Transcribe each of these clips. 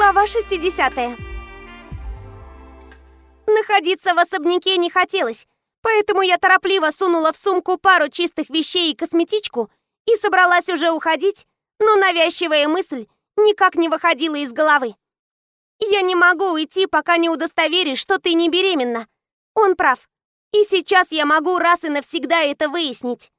Глава 60 Находиться в особняке не хотелось, поэтому я торопливо сунула в сумку пару чистых вещей и косметичку и собралась уже уходить, но навязчивая мысль никак не выходила из головы. «Я не могу уйти, пока не удостоверишь, что ты не беременна». Он прав. И сейчас я могу раз и навсегда это выяснить.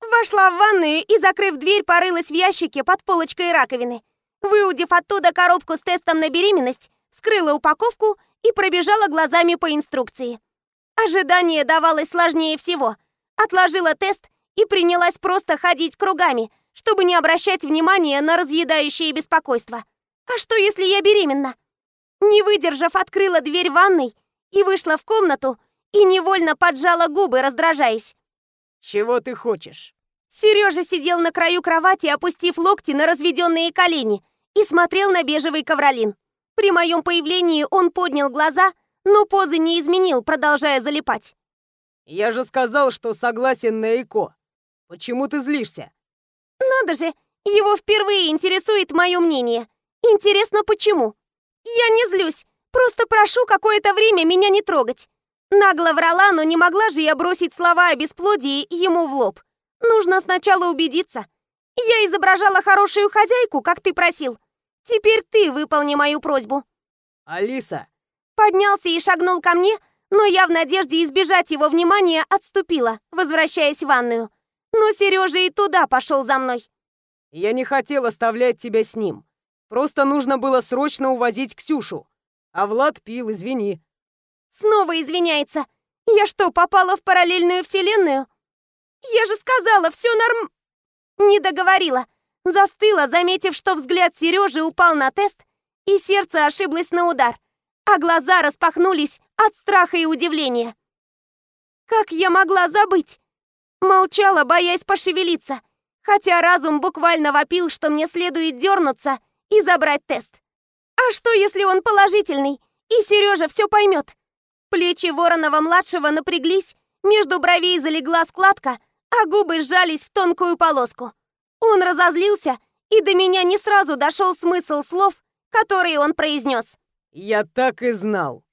Вошла в ванную и, закрыв дверь, порылась в ящике под полочкой раковины. Выудив оттуда коробку с тестом на беременность, вскрыла упаковку и пробежала глазами по инструкции. Ожидание давалось сложнее всего. Отложила тест и принялась просто ходить кругами, чтобы не обращать внимания на разъедающее беспокойство. А что, если я беременна? Не выдержав, открыла дверь ванной и вышла в комнату и невольно поджала губы, раздражаясь. «Чего ты хочешь?» Сережа сидел на краю кровати, опустив локти на разведенные колени и смотрел на бежевый ковролин. При моем появлении он поднял глаза, но позы не изменил, продолжая залипать. «Я же сказал, что согласен на ЭКО. Почему ты злишься?» «Надо же, его впервые интересует мое мнение. Интересно, почему?» «Я не злюсь, просто прошу какое-то время меня не трогать». Нагло врала, но не могла же я бросить слова о бесплодии ему в лоб. Нужно сначала убедиться. Я изображала хорошую хозяйку, как ты просил. Теперь ты выполни мою просьбу. Алиса. Поднялся и шагнул ко мне, но я в надежде избежать его внимания отступила, возвращаясь в ванную. Но Сережа и туда пошел за мной. Я не хотел оставлять тебя с ним. Просто нужно было срочно увозить Ксюшу. А Влад пил, извини. Снова извиняется. Я что, попала в параллельную вселенную? Я же сказала, все норм... Не договорила. Застыла, заметив, что взгляд Сережи упал на тест, и сердце ошиблось на удар, а глаза распахнулись от страха и удивления. Как я могла забыть? Молчала, боясь пошевелиться, хотя разум буквально вопил, что мне следует дернуться и забрать тест. А что, если он положительный, и Сережа все поймет? Плечи Воронова-младшего напряглись, между бровей залегла складка, а губы сжались в тонкую полоску. Он разозлился, и до меня не сразу дошел смысл слов, которые он произнес. «Я так и знал».